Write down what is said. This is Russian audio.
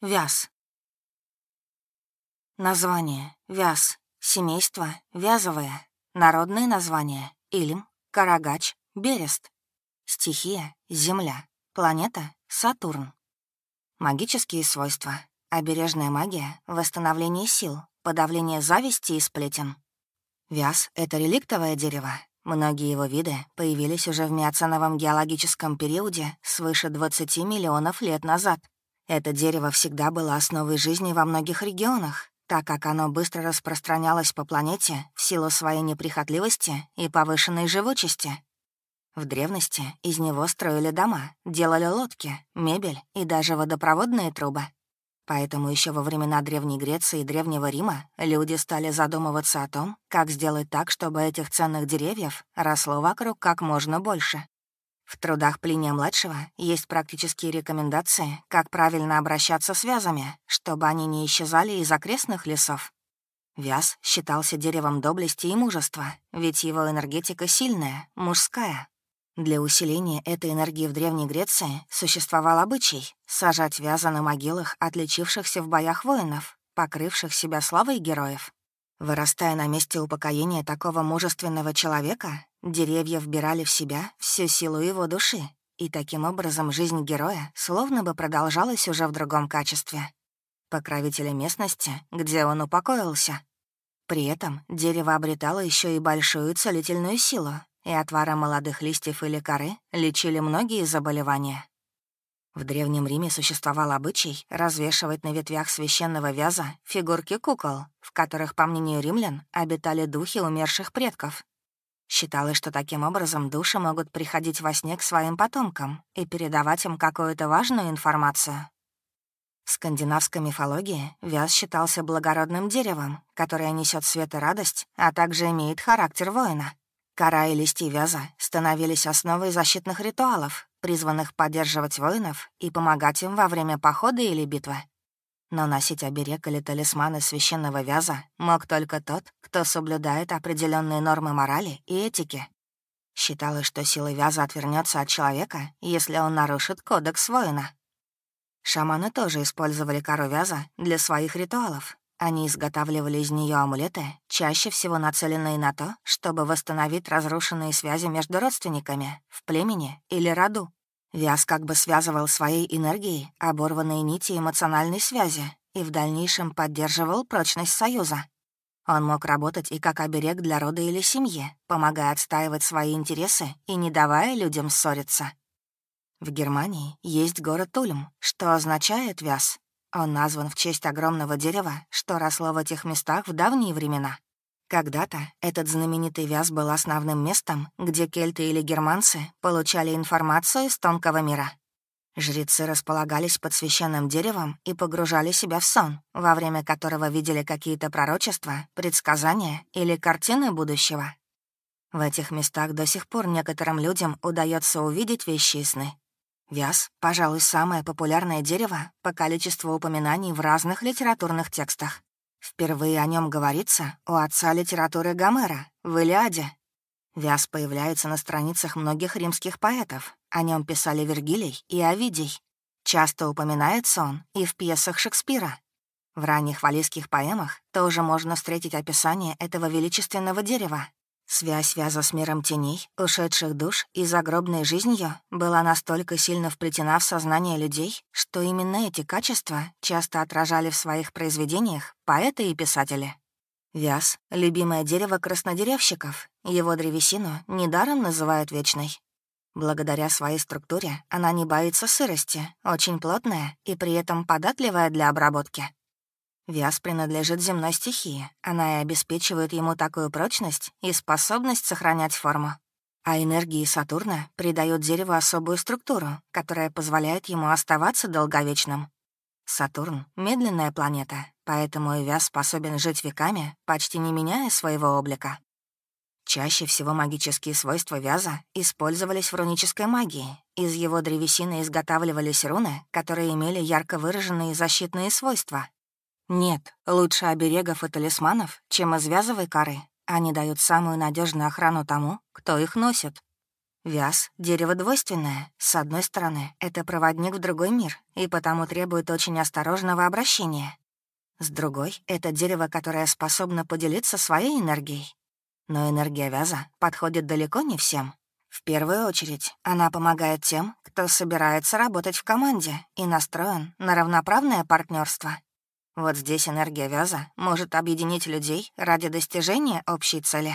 Вяз. Название. Вяз. Семейство. Вязовое. Народные названия. Илим, Карагач, Берест. Стихия. Земля. Планета. Сатурн. Магические свойства. Обережная магия, восстановление сил, подавление зависти и сплетен. Вяз — это реликтовое дерево. Многие его виды появились уже в миоценовом геологическом периоде свыше 20 миллионов лет назад. Это дерево всегда было основой жизни во многих регионах, так как оно быстро распространялось по планете в силу своей неприхотливости и повышенной живучести. В древности из него строили дома, делали лодки, мебель и даже водопроводные трубы. Поэтому еще во времена Древней Греции и Древнего Рима люди стали задумываться о том, как сделать так, чтобы этих ценных деревьев росло вокруг как можно больше. В трудах Плиния-младшего есть практические рекомендации, как правильно обращаться с вязами, чтобы они не исчезали из окрестных лесов. Вяз считался деревом доблести и мужества, ведь его энергетика сильная, мужская, для усиления этой энергии в Древней Греции существовал обычай сажать вяза на могилах отличившихся в боях воинов, покрывших себя славой героев. Вырастая на месте упокоения такого мужественного человека, деревья вбирали в себя всю силу его души, и таким образом жизнь героя словно бы продолжалась уже в другом качестве. Покровителя местности, где он упокоился. При этом дерево обретало еще и большую целительную силу, и отвара молодых листьев или коры лечили многие заболевания. В Древнем Риме существовал обычай развешивать на ветвях священного вяза фигурки кукол, в которых, по мнению римлян, обитали духи умерших предков. Считалось, что таким образом души могут приходить во сне к своим потомкам и передавать им какую-то важную информацию. В скандинавской мифологии вяз считался благородным деревом, которое несет свет и радость, а также имеет характер воина. Кора и листья вяза становились основой защитных ритуалов, призванных поддерживать воинов и помогать им во время похода или битвы. Но носить оберег или талисманы священного вяза мог только тот, кто соблюдает определенные нормы морали и этики. Считалось, что сила вяза отвернется от человека, если он нарушит кодекс воина. Шаманы тоже использовали кору вяза для своих ритуалов, они изготавливали из нее амулеты, чаще всего нацеленные на то, чтобы восстановить разрушенные связи между родственниками, в племени или роду. Вяз как бы связывал своей энергией оборванные нити эмоциональной связи и в дальнейшем поддерживал прочность союза. Он мог работать и как оберег для рода или семьи, помогая отстаивать свои интересы и не давая людям ссориться. В Германии есть город Ульм, что означает «вяз», он назван в честь огромного дерева, что росло в этих местах в давние времена. Когда-то этот знаменитый вяз был основным местом, где кельты или германцы получали информацию из тонкого мира. Жрецы располагались под священным деревом и погружали себя в сон, во время которого видели какие-то пророчества, предсказания или картины будущего. В этих местах до сих пор некоторым людям удается увидеть вещи и сны, Вяз, пожалуй, самое популярное дерево по количеству упоминаний в разных литературных текстах. Впервые о нем говорится у отца литературы Гомера в Илиаде. Вяз появляется на страницах многих римских поэтов. О нем писали Вергилий и Овидий. Часто упоминается он и в пьесах Шекспира. В ранних валийских поэмах тоже можно встретить описание этого величественного дерева, Связь Вяза с миром теней, ушедших душ и загробной жизнью была настолько сильно вплетена в сознание людей, что именно эти качества часто отражали в своих произведениях поэты и писатели. Вяз — любимое дерево краснодеревщиков, его древесину недаром называют вечной. Благодаря своей структуре она не боится сырости, очень плотная и при этом податливая для обработки. Вяз принадлежит земной стихии. Она и обеспечивает ему такую прочность и способность сохранять форму. А энергии Сатурна придают дереву особую структуру, которая позволяет ему оставаться долговечным. Сатурн — медленная планета, поэтому и вяз способен жить веками, почти не меняя своего облика. Чаще всего магические свойства вяза использовались в рунической магии. Из его древесины изготавливались руны, которые имели ярко выраженные защитные свойства, нет, лучше оберегов и талисманов, чем из вязовой коры. Они дают самую надежную охрану тому, кто их носит. Вяз — дерево двойственное. С одной стороны, это проводник в другой мир, и потому требует очень осторожного обращения. С другой — это дерево, которое способно поделиться своей энергией. Но энергия вяза подходит далеко не всем. В первую очередь, она помогает тем, кто собирается работать в команде и настроен на равноправное партнерство. Вот здесь энергия вяза может объединить людей ради достижения общей цели.